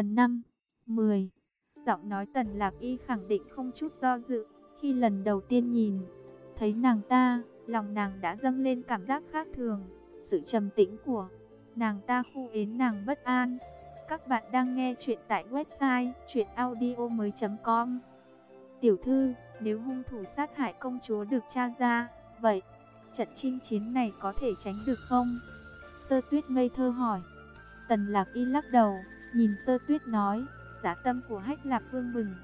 Phần 5 10 Giọng nói tần lạc y khẳng định không chút do dự. Khi lần đầu tiên nhìn, thấy nàng ta, lòng nàng đã dâng lên cảm giác khác thường. Sự trầm tĩnh của nàng ta khu yến nàng bất an. Các bạn đang nghe chuyện tại website chuyenaudio.com Tiểu thư, nếu hung thủ sát hại công chúa được tra ra, vậy trận chinh chiến này có thể tránh được không? Sơ tuyết ngây thơ hỏi. Tần lạc y lắc đầu, nhìn sơ tuyết nói, giá tâm của hách lạc vương bừng,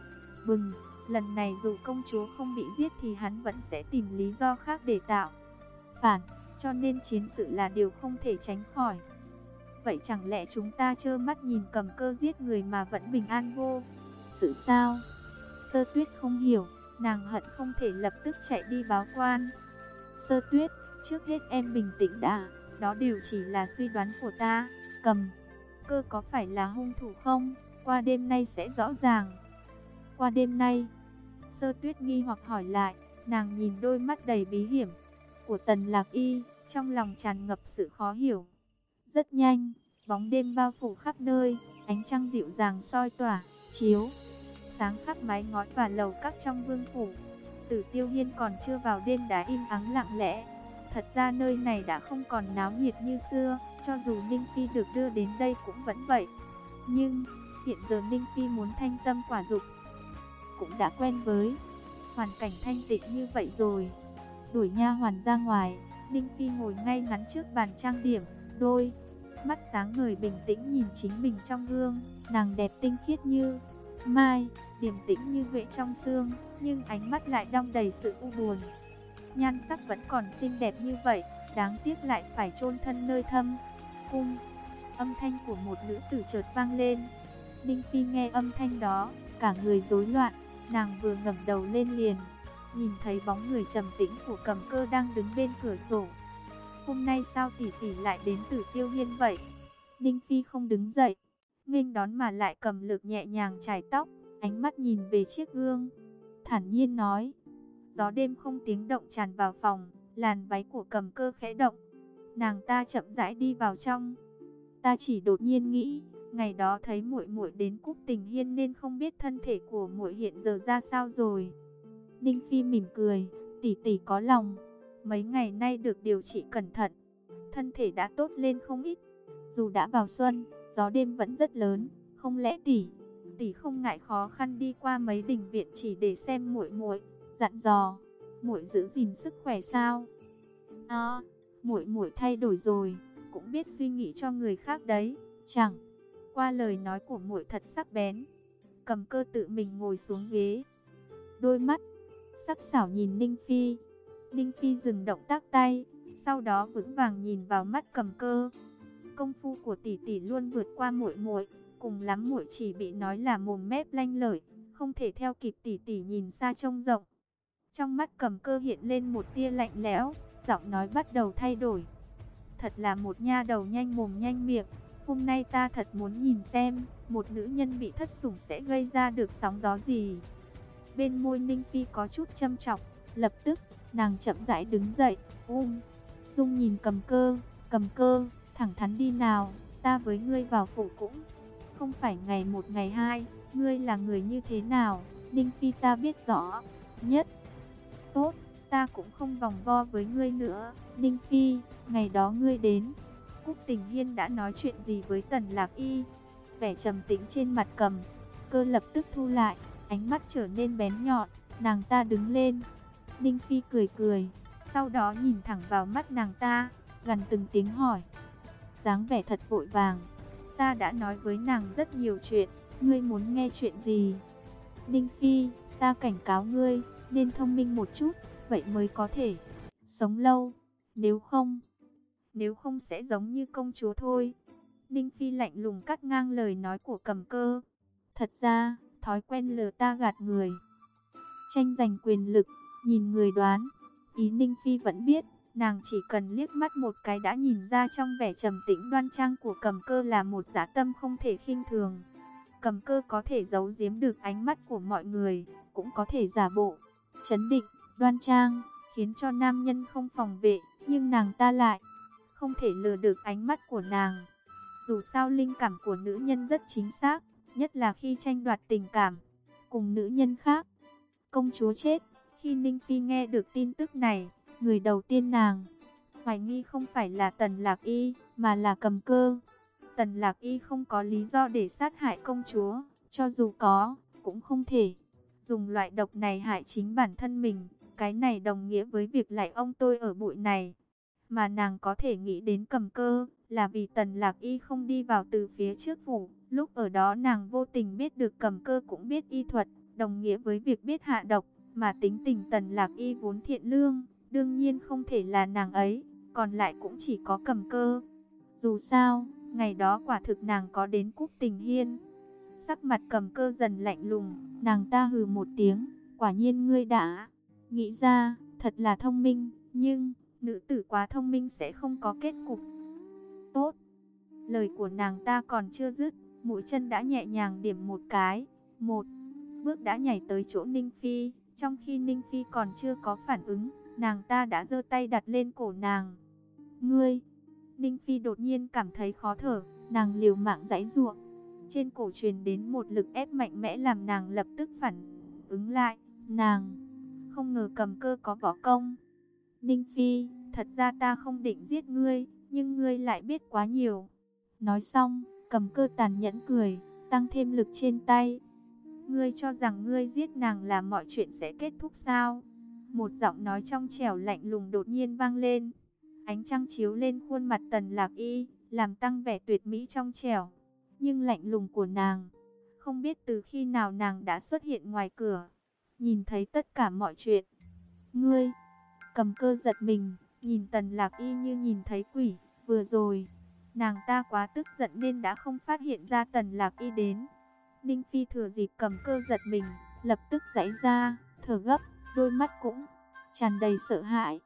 bừng, lần này dù công chúa không bị giết thì hắn vẫn sẽ tìm lý do khác để tạo. Phản, cho nên chiến sự là điều không thể tránh khỏi. Vậy chẳng lẽ chúng ta trơ mắt nhìn cầm cơ giết người mà vẫn bình an vô? Sự sao? Sơ tuyết không hiểu, nàng hận không thể lập tức chạy đi báo quan. Sơ tuyết, trước hết em bình tĩnh đã, đó đều chỉ là suy đoán của ta. Cầm, cơ có phải là hung thủ không? Qua đêm nay sẽ rõ ràng. Qua đêm nay, sơ tuyết nghi hoặc hỏi lại, nàng nhìn đôi mắt đầy bí hiểm của tần lạc y, trong lòng tràn ngập sự khó hiểu. Rất nhanh, bóng đêm bao phủ khắp nơi, ánh trăng dịu dàng soi tỏa, chiếu, sáng khắp mái ngói và lầu các trong vương phủ. Tử tiêu hiên còn chưa vào đêm đã im ắng lặng lẽ. Thật ra nơi này đã không còn náo nhiệt như xưa, cho dù Ninh Phi được đưa đến đây cũng vẫn vậy. Nhưng, hiện giờ Ninh Phi muốn thanh tâm quả dục, cũng đã quen với hoàn cảnh thanh tịnh như vậy rồi. Đuổi nha hoàn ra ngoài, Ninh Phi ngồi ngay ngắn trước bàn trang điểm, đôi mắt sáng ngời bình tĩnh nhìn chính mình trong gương, nàng đẹp tinh khiết như mai, điềm tĩnh như vệ trong xương, nhưng ánh mắt lại đong đầy sự u buồn. Nhan sắc vẫn còn xinh đẹp như vậy, đáng tiếc lại phải chôn thân nơi thâm cung. Âm thanh của một nữ tử chợt vang lên. Ninh Phi nghe âm thanh đó, cả người rối loạn, nàng vừa ngẩng đầu lên liền, nhìn thấy bóng người trầm tĩnh của Cầm Cơ đang đứng bên cửa sổ. Hôm nay sao tỷ tỷ lại đến Tử Tiêu Hiên vậy? Ninh Phi không đứng dậy, nghênh đón mà lại cầm lược nhẹ nhàng chải tóc, ánh mắt nhìn về chiếc gương, thản nhiên nói. Gió đêm không tiếng động tràn vào phòng, làn váy của cầm cơ khẽ động. Nàng ta chậm rãi đi vào trong. Ta chỉ đột nhiên nghĩ, ngày đó thấy muội muội đến Cúc Tình Hiên nên không biết thân thể của muội hiện giờ ra sao rồi. Ninh Phi mỉm cười, tỷ tỷ có lòng, mấy ngày nay được điều trị cẩn thận, thân thể đã tốt lên không ít. Dù đã vào xuân, gió đêm vẫn rất lớn, không lẽ tỷ tỷ không ngại khó khăn đi qua mấy đình viện chỉ để xem muội muội, dặn dò, muội giữ gìn sức khỏe sao? À, muội muội thay đổi rồi, cũng biết suy nghĩ cho người khác đấy, chẳng. Qua lời nói của muội thật sắc bén, cầm cơ tự mình ngồi xuống ghế. Đôi mắt sắc sảo nhìn Ninh Phi. Ninh Phi dừng động tác tay, sau đó vững vàng nhìn vào mắt cầm cơ. Công phu của tỷ tỷ luôn vượt qua muội muội, cùng lắm muội chỉ bị nói là mồm mép lanh lợi, không thể theo kịp tỷ tỷ nhìn xa trông rộng. Trong mắt cầm cơ hiện lên một tia lạnh lẽo, giọng nói bắt đầu thay đổi. Thật là một nha đầu nhanh mồm nhanh miệng, hôm nay ta thật muốn nhìn xem, một nữ nhân bị thất sủng sẽ gây ra được sóng gió gì. Bên môi Ninh Phi có chút châm chọc, lập tức, nàng chậm rãi đứng dậy, um. Dung nhìn cầm cơ, cầm cơ, thẳng thắn đi nào, ta với ngươi vào phủ cũng không phải ngày một ngày hai, ngươi là người như thế nào, Ninh Phi ta biết rõ, nhất. Tốt, ta cũng không vòng vo với ngươi nữa, Ninh Phi, ngày đó ngươi đến, Cúc Tình Hiên đã nói chuyện gì với Tần Lạc Y, vẻ trầm tĩnh trên mặt cầm, cơ lập tức thu lại, ánh mắt trở nên bén nhọn, nàng ta đứng lên, Ninh Phi cười cười, sau đó nhìn thẳng vào mắt nàng ta, gần từng tiếng hỏi, dáng vẻ thật vội vàng. Ta đã nói với nàng rất nhiều chuyện, ngươi muốn nghe chuyện gì? Ninh Phi, ta cảnh cáo ngươi, nên thông minh một chút, vậy mới có thể sống lâu. Nếu không, nếu không sẽ giống như công chúa thôi. Ninh Phi lạnh lùng cắt ngang lời nói của cầm cơ. Thật ra, thói quen lừa ta gạt người. Tranh giành quyền lực, nhìn người đoán. Ý Ninh Phi vẫn biết, Nàng chỉ cần liếc mắt một cái đã nhìn ra trong vẻ trầm tĩnh đoan trang của cầm cơ là một giả tâm không thể khinh thường. Cầm cơ có thể giấu giếm được ánh mắt của mọi người, cũng có thể giả bộ, chấn định, đoan trang, khiến cho nam nhân không phòng vệ, nhưng nàng ta lại không thể lừa được ánh mắt của nàng. Dù sao linh cảm của nữ nhân rất chính xác, nhất là khi tranh đoạt tình cảm cùng nữ nhân khác. Công chúa chết, khi Ninh Phi nghe được tin tức này, người đầu tiên nàng hoài nghi không phải là Tần Lạc Y, mà là cầm cơ. Tần Lạc Y không có lý do để sát hại công chúa, cho dù có, cũng không thể. Dùng loại độc này hại chính bản thân mình, cái này đồng nghĩa với việc lại ông tôi ở bụi này. Mà nàng có thể nghĩ đến cầm cơ, là vì Tần Lạc Y không đi vào từ phía trước phủ. Lúc ở đó nàng vô tình biết được cầm cơ cũng biết y thuật, đồng nghĩa với việc biết hạ độc, mà tính tình Tần Lạc Y vốn thiện lương, đương nhiên không thể là nàng ấy, còn lại cũng chỉ có cầm cơ. Dù sao, ngày đó quả thực nàng có đến cúc tình hiên. Sắc mặt cầm cơ dần lạnh lùng, nàng ta hừ một tiếng, quả nhiên ngươi đã nghĩ ra, thật là thông minh, nhưng nữ tử quá thông minh sẽ không có kết cục. Tốt, lời của nàng ta còn chưa dứt, mũi chân đã nhẹ nhàng điểm một cái, một bước đã nhảy tới chỗ Ninh Phi, trong khi Ninh Phi còn chưa có phản ứng, nàng ta đã giơ tay đặt lên cổ nàng. Ngươi, Ninh Phi đột nhiên cảm thấy khó thở, nàng liều mạng giãy giụa. Trên cổ truyền đến một lực ép mạnh mẽ làm nàng lập tức phản ứng lại. Nàng không ngờ cầm cơ có võ công. Ninh Phi, thật ra ta không định giết ngươi, nhưng ngươi lại biết quá nhiều. Nói xong, cầm cơ tàn nhẫn cười, tăng thêm lực trên tay. Ngươi cho rằng ngươi giết nàng là mọi chuyện sẽ kết thúc sao? Một giọng nói trong trẻo lạnh lùng đột nhiên vang lên. Ánh trăng chiếu lên khuôn mặt tần lạc y, làm tăng vẻ tuyệt mỹ trong trẻo. Nhưng lạnh lùng của nàng, không biết từ khi nào nàng đã xuất hiện ngoài cửa. Nhìn thấy tất cả mọi chuyện. Ngươi, cầm cơ giật mình, nhìn tần lạc y như nhìn thấy quỷ. Vừa rồi, nàng ta quá tức giận nên đã không phát hiện ra tần lạc y đến. Ninh Phi thừa dịp cầm cơ giật mình, lập tức giãy ra, thở gấp, đôi mắt cũng tràn đầy sợ hãi.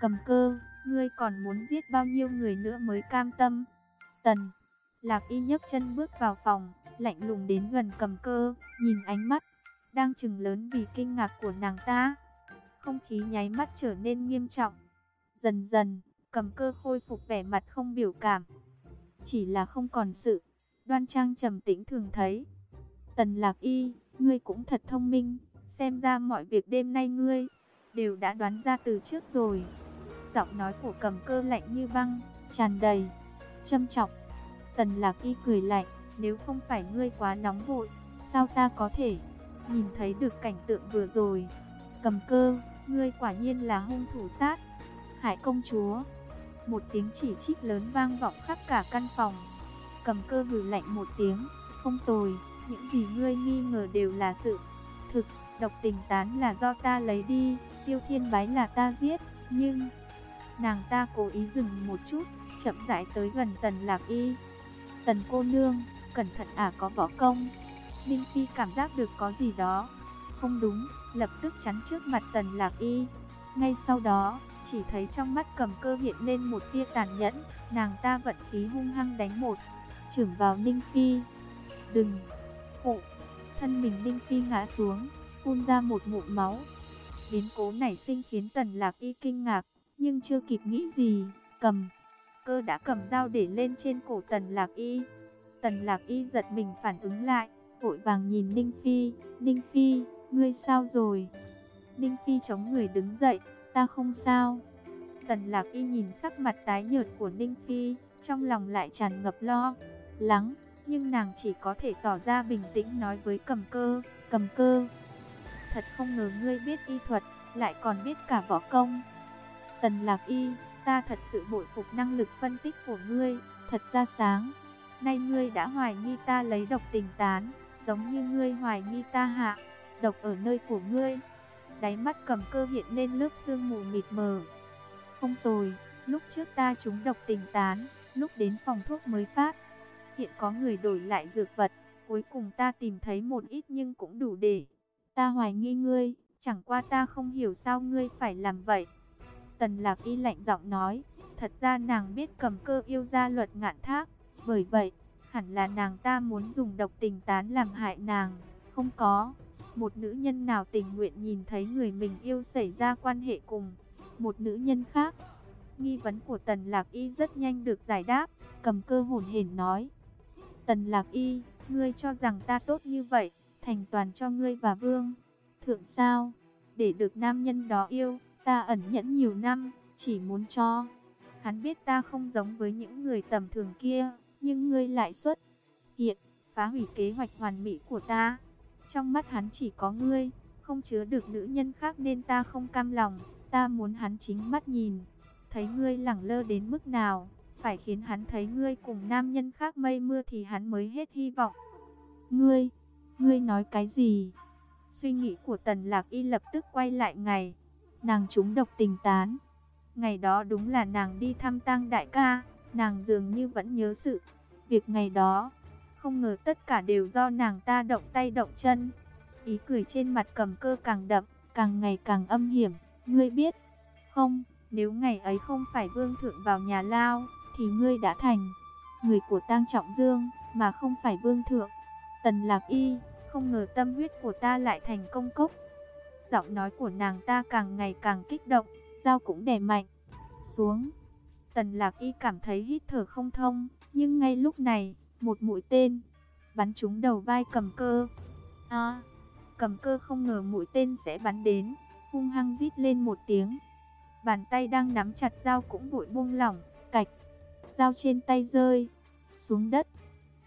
Cầm cơ, ngươi còn muốn giết bao nhiêu người nữa mới cam tâm? Tần, Lạc Y nhấc chân bước vào phòng, lạnh lùng đến gần cầm cơ, nhìn ánh mắt, đang chừng lớn vì kinh ngạc của nàng ta. Không khí nháy mắt trở nên nghiêm trọng. Dần dần, cầm cơ khôi phục vẻ mặt không biểu cảm. Chỉ là không còn sự, đoan trang trầm tĩnh thường thấy. Tần Lạc Y, ngươi cũng thật thông minh, xem ra mọi việc đêm nay ngươi đều đã đoán ra từ trước rồi. Giọng nói của cầm cơ lạnh như băng, tràn đầy, châm trọng. Tần Lạc Y cười lạnh, nếu không phải ngươi quá nóng vội, sao ta có thể nhìn thấy được cảnh tượng vừa rồi. Cầm cơ, ngươi quả nhiên là hung thủ sát. Hải công chúa, một tiếng chỉ trích lớn vang vọng khắp cả căn phòng. Cầm cơ hừ lạnh một tiếng, không tồi, những gì ngươi nghi ngờ đều là sự thực, độc tình tán là do ta lấy đi, tiêu thiên bái là ta giết, nhưng nàng ta cố ý dừng một chút, chậm rãi tới gần tần lạc y. Tần cô nương, cẩn thận à có võ công. Ninh Phi cảm giác được có gì đó. Không đúng, lập tức chắn trước mặt tần lạc y. Ngay sau đó, chỉ thấy trong mắt cầm cơ hiện lên một tia tàn nhẫn, nàng ta vận khí hung hăng đánh một. Trưởng vào Ninh Phi. Đừng! Phụ! Thân mình Ninh Phi ngã xuống, phun ra một ngụm máu. Biến cố nảy sinh khiến tần lạc y kinh ngạc, nhưng chưa kịp nghĩ gì, cầm. Cơ đã cầm dao để lên trên cổ tần lạc y. Tần lạc y giật mình phản ứng lại, vội vàng nhìn Ninh Phi. Ninh Phi, ngươi sao rồi? Ninh Phi chống người đứng dậy, ta không sao. Tần lạc y nhìn sắc mặt tái nhợt của Ninh Phi, trong lòng lại tràn ngập lo, lắng. Nhưng nàng chỉ có thể tỏ ra bình tĩnh nói với cầm cơ, cầm cơ. Thật không ngờ ngươi biết y thuật, lại còn biết cả võ công. Tần lạc y, ta thật sự bội phục năng lực phân tích của ngươi, thật ra sáng. Nay ngươi đã hoài nghi ta lấy độc tình tán, giống như ngươi hoài nghi ta hạ, độc ở nơi của ngươi. Đáy mắt cầm cơ hiện lên lớp sương mù mịt mờ. Không tồi, lúc trước ta trúng độc tình tán, lúc đến phòng thuốc mới phát. Hiện có người đổi lại dược vật, cuối cùng ta tìm thấy một ít nhưng cũng đủ để. Ta hoài nghi ngươi, chẳng qua ta không hiểu sao ngươi phải làm vậy. Tần lạc y lạnh giọng nói, thật ra nàng biết cầm cơ yêu gia luật ngạn thác, bởi vậy, hẳn là nàng ta muốn dùng độc tình tán làm hại nàng, không có. Một nữ nhân nào tình nguyện nhìn thấy người mình yêu xảy ra quan hệ cùng một nữ nhân khác. Nghi vấn của Tần Lạc Y rất nhanh được giải đáp, cầm cơ hồn hển nói. Tần Lạc Y, Ngươi cho rằng ta tốt như vậy, thành toàn cho ngươi và vương. Thượng sao, để được nam nhân đó yêu, ta ẩn nhẫn nhiều năm, chỉ muốn cho. Hắn biết ta không giống với những người tầm thường kia, nhưng ngươi lại xuất hiện, phá hủy kế hoạch hoàn mỹ của ta. Trong mắt hắn chỉ có ngươi, không chứa được nữ nhân khác nên ta không cam lòng, ta muốn hắn chính mắt nhìn, thấy ngươi lẳng lơ đến mức nào, phải khiến hắn thấy ngươi cùng nam nhân khác mây mưa thì hắn mới hết hy vọng. Ngươi, ngươi nói cái gì? Suy nghĩ của Tần Lạc Y lập tức quay lại ngày, nàng trúng độc tình tán. Ngày đó đúng là nàng đi thăm tang đại ca, nàng dường như vẫn nhớ sự việc ngày đó. Không ngờ tất cả đều do nàng ta động tay động chân. Ý cười trên mặt cầm cơ càng đậm, càng ngày càng âm hiểm. Ngươi biết, không, nếu ngày ấy không phải vương thượng vào nhà lao, thì ngươi đã thành người của tang trọng dương, mà không phải vương thượng. Tần lạc y, không ngờ tâm huyết của ta lại thành công cốc. Giọng nói của nàng ta càng ngày càng kích động, dao cũng đè mạnh xuống. Tần lạc y cảm thấy hít thở không thông, nhưng ngay lúc này, một mũi tên bắn trúng đầu vai cầm cơ. À, cầm cơ không ngờ mũi tên sẽ bắn đến, hung hăng rít lên một tiếng. Bàn tay đang nắm chặt dao cũng vội buông lỏng, cạch, dao trên tay rơi xuống đất.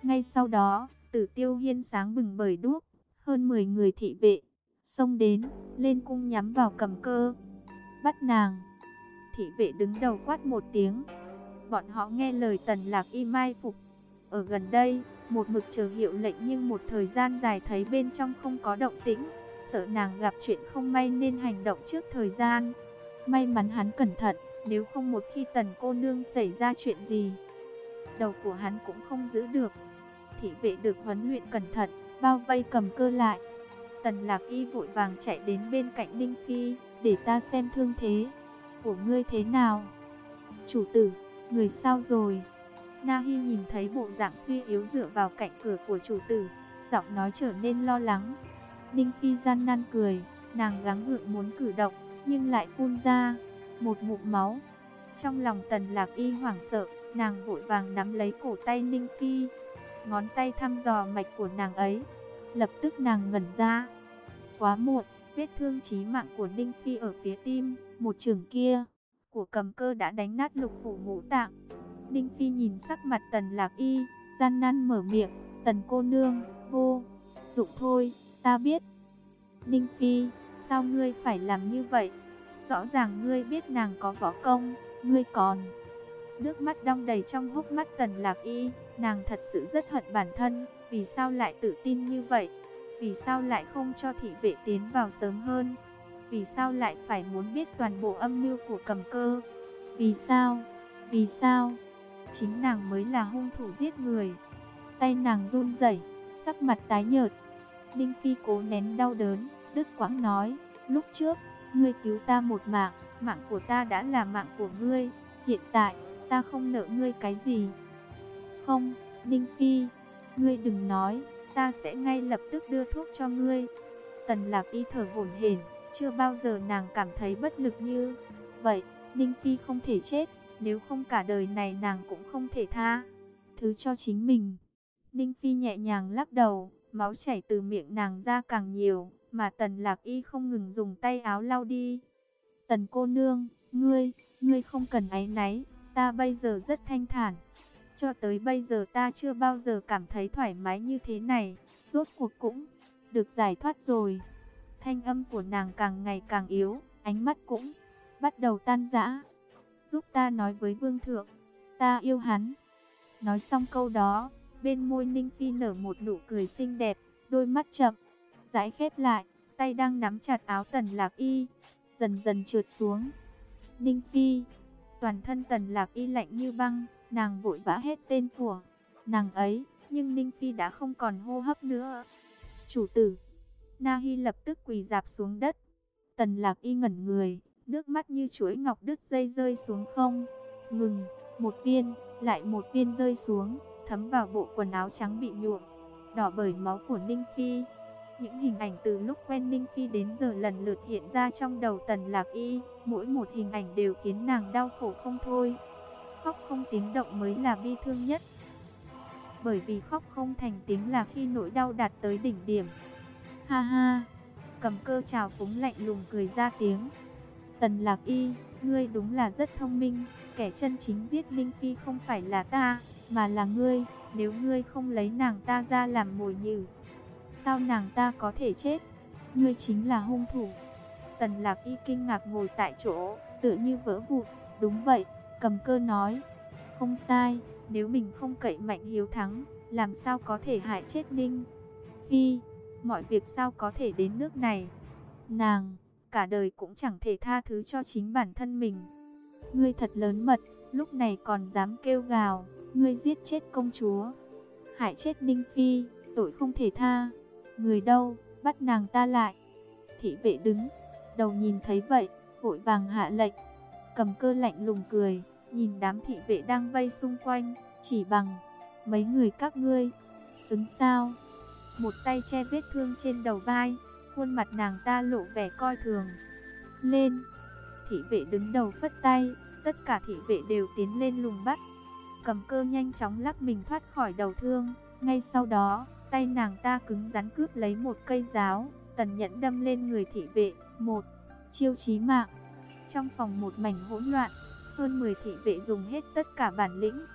Ngay sau đó, Tử Tiêu Hiên sáng bừng bởi đuốc, hơn 10 người thị vệ xông đến, lên cung nhắm vào cầm cơ. Bắt nàng. Thị vệ đứng đầu quát một tiếng. Bọn họ nghe lời Tần Lạc Y mai phục. Ở gần đây, một mực chờ hiệu lệnh nhưng một thời gian dài thấy bên trong không có động tĩnh, sợ nàng gặp chuyện không may nên hành động trước thời gian. May mắn hắn cẩn thận, nếu không một khi tần cô nương xảy ra chuyện gì, đầu của hắn cũng không giữ được. Thị vệ được huấn luyện cẩn thận, bao vây cầm cơ lại. Tần lạc y vội vàng chạy đến bên cạnh Ninh Phi, để ta xem thương thế của ngươi thế nào. Chủ tử, người sao rồi? Na Hi nhìn thấy bộ dạng suy yếu dựa vào cạnh cửa của chủ tử, giọng nói trở nên lo lắng. Ninh Phi gian nan cười, nàng gắng gượng muốn cử động, nhưng lại phun ra một ngụm máu. Trong lòng Tần Lạc Y hoảng sợ, nàng vội vàng nắm lấy cổ tay Ninh Phi, ngón tay thăm dò mạch của nàng ấy. Lập tức nàng ngẩn ra. Quá muộn, vết thương chí mạng của Ninh Phi ở phía tim, một trường kia của cầm cơ đã đánh nát lục phủ ngũ tạng. Ninh Phi nhìn sắc mặt Tần Lạc Y, gian nan mở miệng, "Tần cô nương, vô dụng thôi, ta biết." "Ninh Phi, sao ngươi phải làm như vậy? Rõ ràng ngươi biết nàng có võ công, ngươi còn..." Nước mắt đong đầy trong hốc mắt Tần Lạc Y, nàng thật sự rất hận bản thân, vì sao lại tự tin như vậy? Vì sao lại không cho thị vệ tiến vào sớm hơn? Vì sao lại phải muốn biết toàn bộ âm mưu của cầm cơ? Vì sao? Vì sao? Chính nàng mới là hung thủ giết người. Tay nàng run rẩy, sắc mặt tái nhợt. Ninh Phi cố nén đau đớn, đứt quãng nói, lúc trước, ngươi cứu ta một mạng, mạng của ta đã là mạng của ngươi, hiện tại, ta không nợ ngươi cái gì. Không, Ninh Phi, ngươi đừng nói, ta sẽ ngay lập tức đưa thuốc cho ngươi. Tần lạc y thở hổn hển, chưa bao giờ nàng cảm thấy bất lực như vậy. Ninh Phi không thể chết, nếu không cả đời này nàng cũng không thể tha. Thứ cho chính mình. Ninh Phi nhẹ nhàng lắc đầu, máu chảy từ miệng nàng ra càng nhiều, mà tần lạc y không ngừng dùng tay áo lau đi. Tần cô nương, ngươi, ngươi không cần áy náy, ta bây giờ rất thanh thản. Cho tới bây giờ ta chưa bao giờ cảm thấy thoải mái như thế này, rốt cuộc cũng được giải thoát rồi. Thanh âm của nàng càng ngày càng yếu, ánh mắt cũng bắt đầu tan rã. Giúp ta nói với vương thượng, ta yêu hắn. Nói xong câu đó, bên môi Ninh Phi nở một nụ cười xinh đẹp, đôi mắt chậm, rãi khép lại, tay đang nắm chặt áo tần lạc y, dần dần trượt xuống. Ninh Phi, toàn thân tần lạc y lạnh như băng, nàng vội vã hết tên của nàng ấy, nhưng Ninh Phi đã không còn hô hấp nữa. Chủ tử, Na Hi lập tức quỳ dạp xuống đất. Tần lạc y ngẩn người, nước mắt như chuỗi ngọc đứt dây rơi xuống không. Ngừng, một viên, lại một viên rơi xuống, thấm vào bộ quần áo trắng bị nhuộm, đỏ bởi máu của Ninh Phi. Những hình ảnh từ lúc quen Ninh Phi đến giờ lần lượt hiện ra trong đầu Tần Lạc Y, mỗi một hình ảnh đều khiến nàng đau khổ không thôi. Khóc không tiếng động mới là bi thương nhất. bởi vì khóc không thành tiếng là khi nỗi đau đạt tới đỉnh điểm. Ha ha, cầm cơ trào phúng lạnh lùng cười ra tiếng. Tần lạc y, ngươi đúng là rất thông minh, kẻ chân chính giết Ninh Phi không phải là ta, mà là ngươi, nếu ngươi không lấy nàng ta ra làm mồi nhử. Sao nàng ta có thể chết? Ngươi chính là hung thủ. Tần lạc y kinh ngạc ngồi tại chỗ, tự như vỡ vụt, Đúng vậy, cầm cơ nói. Không sai, nếu mình không cậy mạnh hiếu thắng, làm sao có thể hại chết Ninh? Phi, mọi việc sao có thể đến nước này? Nàng, cả đời cũng chẳng thể tha thứ cho chính bản thân mình. Ngươi thật lớn mật, lúc này còn dám kêu gào, ngươi giết chết công chúa. Hại chết Ninh Phi, tội không thể tha. Người đâu, bắt nàng ta lại. Thị vệ đứng, đầu nhìn thấy vậy, vội vàng hạ lệnh. Cầm cơ lạnh lùng cười, nhìn đám thị vệ đang vây xung quanh, chỉ bằng mấy người các ngươi, xứng sao. Một tay che vết thương trên đầu vai, khuôn mặt nàng ta lộ vẻ coi thường. Lên, thị vệ đứng đầu phất tay, tất cả thị vệ đều tiến lên lùng bắt. Cầm cơ nhanh chóng lắc mình thoát khỏi đầu thương, ngay sau đó, tay nàng ta cứng rắn cướp lấy một cây giáo, tần nhẫn đâm lên người thị vệ, một chiêu chí mạng. Trong phòng một mảnh hỗn loạn, hơn 10 thị vệ dùng hết tất cả bản lĩnh.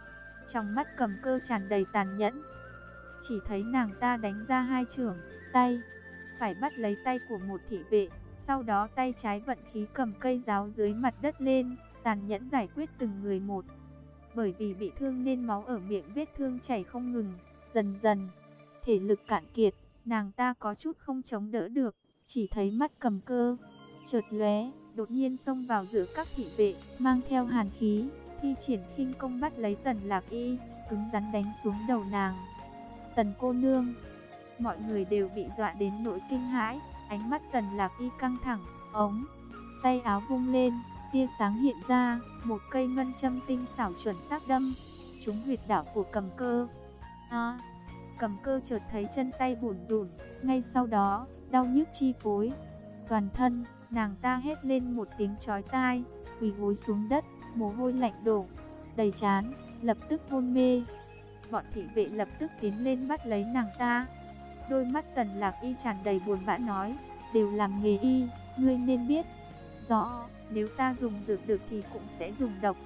Trong mắt cầm cơ tràn đầy tàn nhẫn. Chỉ thấy nàng ta đánh ra hai trưởng, tay, phải bắt lấy tay của một thị vệ, sau đó tay trái vận khí cầm cây giáo dưới mặt đất lên, tàn nhẫn giải quyết từng người một. Bởi vì bị thương nên máu ở miệng vết thương chảy không ngừng, dần dần, thể lực cạn kiệt, nàng ta có chút không chống đỡ được, chỉ thấy mắt cầm cơ, chợt lóe, đột nhiên xông vào giữa các thị vệ, mang theo hàn khí, thi triển khinh công bắt lấy tần lạc y, cứng rắn đánh xuống đầu nàng. Tần cô nương, mọi người đều bị dọa đến nỗi kinh hãi, ánh mắt tần lạc y căng thẳng, ống, tay áo vung lên, tia sáng hiện ra, một cây ngân châm tinh xảo chuẩn xác đâm, trúng huyệt đảo của cầm cơ. À, cầm cơ chợt thấy chân tay bủn rủn, ngay sau đó, đau nhức chi phối, toàn thân, nàng ta hét lên một tiếng chói tai, quỳ gối xuống đất, mồ hôi lạnh đổ, đầy chán, lập tức hôn mê. Bọn thị vệ lập tức tiến lên bắt lấy nàng ta. Đôi mắt tần lạc y tràn đầy buồn bã nói, đều làm nghề y, ngươi nên biết. Rõ, nếu ta dùng dược được thì cũng sẽ dùng độc.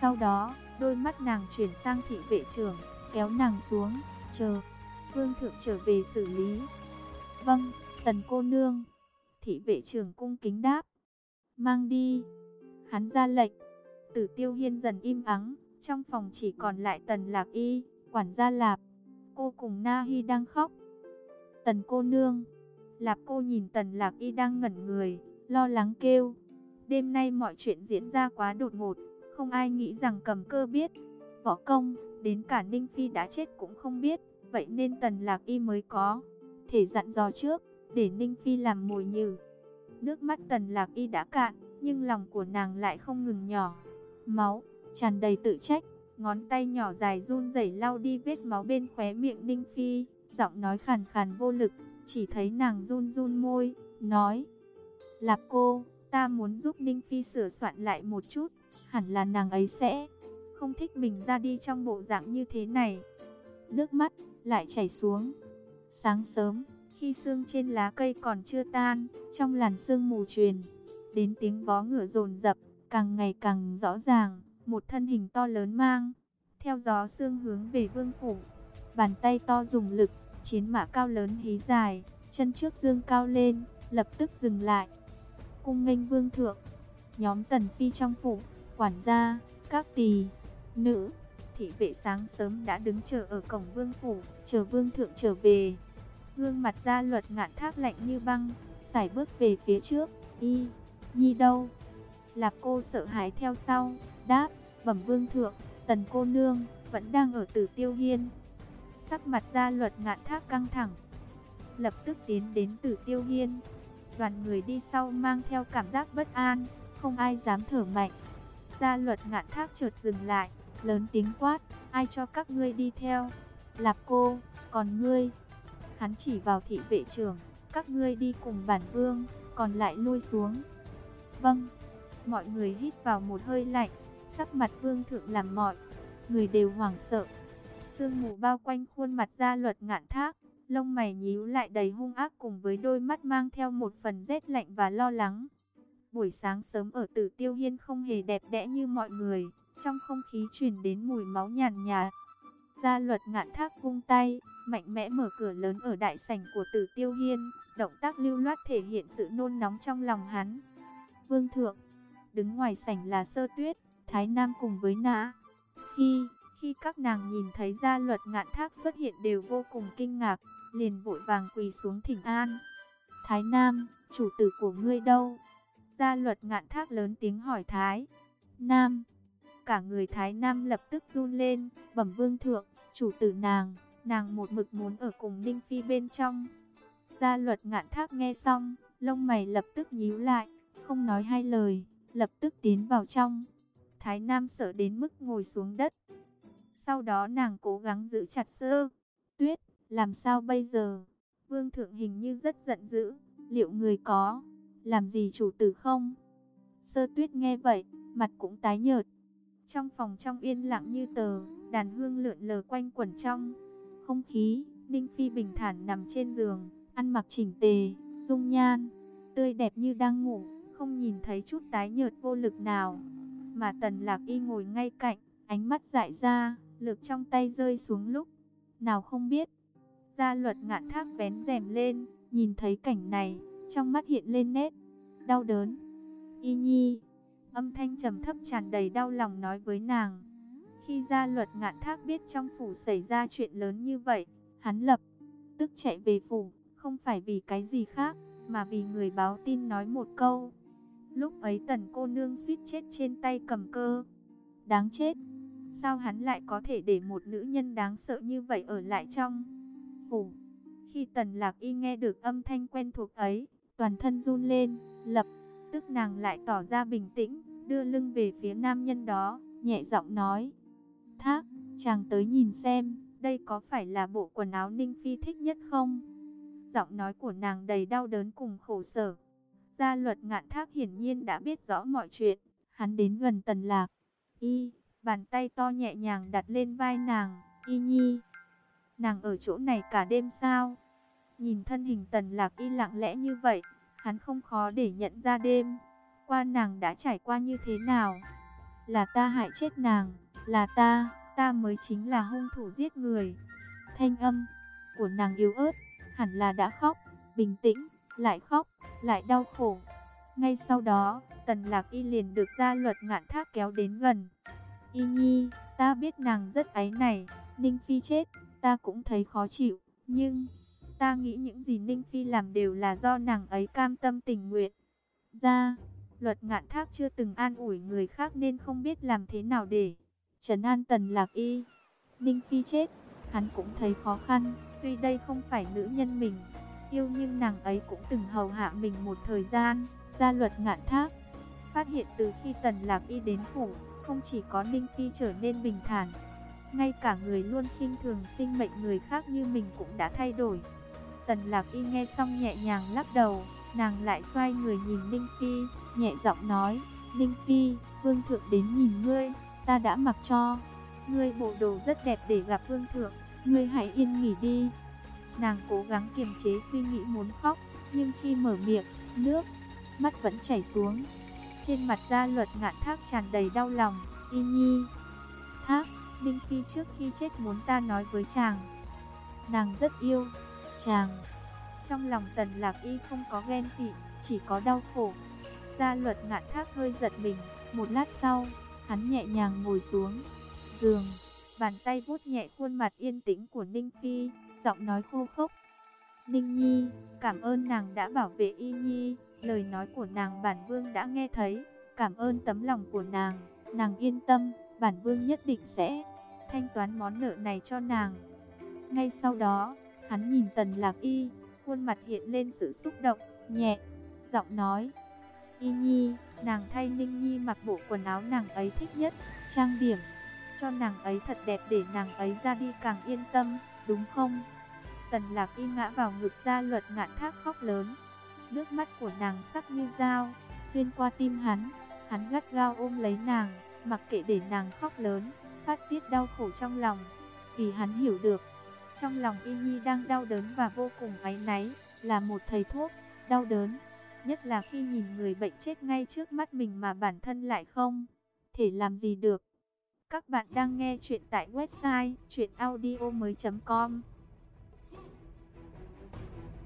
Sau đó, đôi mắt nàng chuyển sang thị vệ trưởng, kéo nàng xuống, chờ, vương thượng trở về xử lý. Vâng, tần cô nương. Thị vệ trưởng cung kính đáp. Mang đi. Hắn ra lệnh. Tử tiêu hiên dần im ắng. Trong phòng chỉ còn lại tần lạc y, quản gia lạp. Cô cùng Na Hi đang khóc. Tần cô nương. Lạp cô nhìn tần lạc y đang ngẩn người, lo lắng kêu. Đêm nay mọi chuyện diễn ra quá đột ngột, không ai nghĩ rằng cầm cơ biết. Võ công, đến cả Ninh Phi đã chết cũng không biết, vậy nên tần lạc y mới có. Thể dặn dò trước, để Ninh Phi làm mồi nhử. Nước mắt tần lạc y đã cạn, nhưng lòng của nàng lại không ngừng nhỏ. Máu, tràn đầy tự trách, ngón tay nhỏ dài run rẩy lau đi vết máu bên khóe miệng Ninh Phi, giọng nói khàn khàn vô lực, chỉ thấy nàng run run môi, nói. Lạp cô, ta muốn giúp Ninh Phi sửa soạn lại một chút, hẳn là nàng ấy sẽ không thích mình ra đi trong bộ dạng như thế này. Nước mắt lại chảy xuống. Sáng sớm, khi sương trên lá cây còn chưa tan, trong làn sương mù truyền, đến tiếng vó ngựa rồn rập, càng ngày càng rõ ràng, một thân hình to lớn mang, theo gió sương hướng về vương phủ. Bàn tay to dùng lực, chiến mã cao lớn hí dài, chân trước dương cao lên, lập tức dừng lại. Cung nghênh vương thượng, nhóm tần phi trong phủ, quản gia, các tỳ, nữ, thị vệ sáng sớm đã đứng chờ ở cổng vương phủ, chờ vương thượng trở về. Gương mặt ra luật ngạn thác lạnh như băng, sải bước về phía trước, y, nhi đâu? Lạp cô sợ hãi theo sau, đáp, bẩm vương thượng, tần cô nương, vẫn đang ở tử tiêu hiên. Sắc mặt ra luật ngạn thác căng thẳng, lập tức tiến đến tử tiêu hiên. Đoàn người đi sau mang theo cảm giác bất an, không ai dám thở mạnh. Gia luật ngạn thác chợt dừng lại, lớn tiếng quát, ai cho các ngươi đi theo? Lạp cô, còn ngươi? Hắn chỉ vào thị vệ trưởng, các ngươi đi cùng bản vương, còn lại lui xuống. Vâng, mọi người hít vào một hơi lạnh, sắc mặt vương thượng làm mọi, người đều hoảng sợ. Sương mù bao quanh khuôn mặt gia luật ngạn thác, lông mày nhíu lại đầy hung ác cùng với đôi mắt mang theo một phần rét lạnh và lo lắng. Buổi sáng sớm ở tử tiêu hiên không hề đẹp đẽ như mọi người, trong không khí truyền đến mùi máu nhàn nhạt. Gia luật ngạn thác vung tay, mạnh mẽ mở cửa lớn ở đại sảnh của tử tiêu hiên, động tác lưu loát thể hiện sự nôn nóng trong lòng hắn. Vương thượng, đứng ngoài sảnh là sơ tuyết, thái nam cùng với nã. Khi, khi các nàng nhìn thấy gia luật ngạn thác xuất hiện đều vô cùng kinh ngạc, liền vội vàng quỳ xuống thỉnh an. Thái nam, chủ tử của ngươi đâu? Gia luật ngạn thác lớn tiếng hỏi Thái. Nam, cả người Thái Nam lập tức run lên, bẩm vương thượng, chủ tử nàng, nàng một mực muốn ở cùng Ninh Phi bên trong. Gia luật ngạn thác nghe xong, lông mày lập tức nhíu lại, không nói hai lời, lập tức tiến vào trong. Thái Nam sợ đến mức ngồi xuống đất. Sau đó nàng cố gắng giữ chặt sơ. Tuyết, làm sao bây giờ? Vương thượng hình như rất giận dữ, liệu người có làm gì chủ tử không? Sơ tuyết nghe vậy, mặt cũng tái nhợt. Trong phòng trong yên lặng như tờ, đàn hương lượn lờ quanh quẩn trong. Không khí, Ninh Phi bình thản nằm trên giường, ăn mặc chỉnh tề, dung nhan, tươi đẹp như đang ngủ, không nhìn thấy chút tái nhợt vô lực nào. Mà tần lạc y ngồi ngay cạnh, ánh mắt dại ra, lược trong tay rơi xuống lúc. Nào không biết, gia luật ngạn thác vén rèm lên, nhìn thấy cảnh này, trong mắt hiện lên nét đau đớn. Y Nhi, âm thanh trầm thấp tràn đầy đau lòng nói với nàng. Khi gia luật ngạn thác biết trong phủ xảy ra chuyện lớn như vậy, hắn lập tức chạy về phủ, không phải vì cái gì khác, mà vì người báo tin nói một câu. Lúc ấy tần cô nương suýt chết trên tay cầm cơ. Đáng chết! Sao hắn lại có thể để một nữ nhân đáng sợ như vậy ở lại trong phủ? Khi tần lạc y nghe được âm thanh quen thuộc ấy, toàn thân run lên, lập tức nàng lại tỏ ra bình tĩnh, đưa lưng về phía nam nhân đó, nhẹ giọng nói. Thác, chàng tới nhìn xem, đây có phải là bộ quần áo Ninh Phi thích nhất không? Giọng nói của nàng đầy đau đớn cùng khổ sở. Gia luật ngạn thác hiển nhiên đã biết rõ mọi chuyện, hắn đến gần tần lạc. Y, bàn tay to nhẹ nhàng đặt lên vai nàng, y nhi. Nàng ở chỗ này cả đêm sao? Nhìn thân hình tần lạc y lặng lẽ như vậy, hắn không khó để nhận ra đêm qua nàng đã trải qua như thế nào. Là ta hại chết nàng, là ta, ta mới chính là hung thủ giết người. Thanh âm của nàng yếu ớt, hẳn là đã khóc, bình tĩnh, lại khóc, lại đau khổ. Ngay sau đó, tần lạc y liền được gia luật ngạn thác kéo đến gần. Y nhi, ta biết nàng rất ấy này, Ninh Phi chết, ta cũng thấy khó chịu, nhưng... Ta nghĩ những gì Ninh Phi làm đều là do nàng ấy cam tâm tình nguyện. Ra, luật ngạn thác chưa từng an ủi người khác nên không biết làm thế nào để trấn an tần lạc y. Ninh Phi chết, hắn cũng thấy khó khăn, tuy đây không phải nữ nhân mình yêu nhưng nàng ấy cũng từng hầu hạ mình một thời gian. Gia luật ngạn thác, phát hiện từ khi tần lạc y đến phủ, không chỉ có Ninh Phi trở nên bình thản, ngay cả người luôn khinh thường sinh mệnh người khác như mình cũng đã thay đổi. Tần lạc y nghe xong nhẹ nhàng lắc đầu, nàng lại xoay người nhìn Ninh Phi, nhẹ giọng nói, Ninh Phi, vương thượng đến nhìn ngươi, ta đã mặc cho. Ngươi bộ đồ rất đẹp để gặp vương thượng, ngươi hãy yên nghỉ đi. Nàng cố gắng kiềm chế suy nghĩ muốn khóc, nhưng khi mở miệng, nước, mắt vẫn chảy xuống. Trên mặt gia luật ngạn thác tràn đầy đau lòng, y nhi. Thác, Ninh Phi trước khi chết muốn ta nói với chàng. Nàng rất yêu, chàng. Trong lòng tần lạc y không có ghen tị, chỉ có đau khổ. Gia luật ngạn thác hơi giật mình, một lát sau, hắn nhẹ nhàng ngồi xuống. Giường, bàn tay vuốt nhẹ khuôn mặt yên tĩnh của Ninh Phi, giọng nói khô khốc. Ninh Nhi, cảm ơn nàng đã bảo vệ Y Nhi, lời nói của nàng bản vương đã nghe thấy, cảm ơn tấm lòng của nàng, nàng yên tâm, bản vương nhất định sẽ thanh toán món nợ này cho nàng. Ngay sau đó, Hắn nhìn Tần Lạc Y, khuôn mặt hiện lên sự xúc động, nhẹ, giọng nói. Y Nhi, nàng thay Ninh Nhi mặc bộ quần áo nàng ấy thích nhất, trang điểm, cho nàng ấy thật đẹp để nàng ấy ra đi càng yên tâm, đúng không? Tần Lạc Y ngã vào ngực gia luật ngạn thác khóc lớn. Nước mắt của nàng sắc như dao, xuyên qua tim hắn, hắn gắt gao ôm lấy nàng, mặc kệ để nàng khóc lớn, phát tiết đau khổ trong lòng. vì hắn hiểu được, trong lòng Y Nhi đang đau đớn và vô cùng áy náy, là một thầy thuốc, đau đớn, nhất là khi nhìn người bệnh chết ngay trước mắt mình mà bản thân lại không thể làm gì được. Các bạn đang nghe chuyện tại website chuyenaudio.com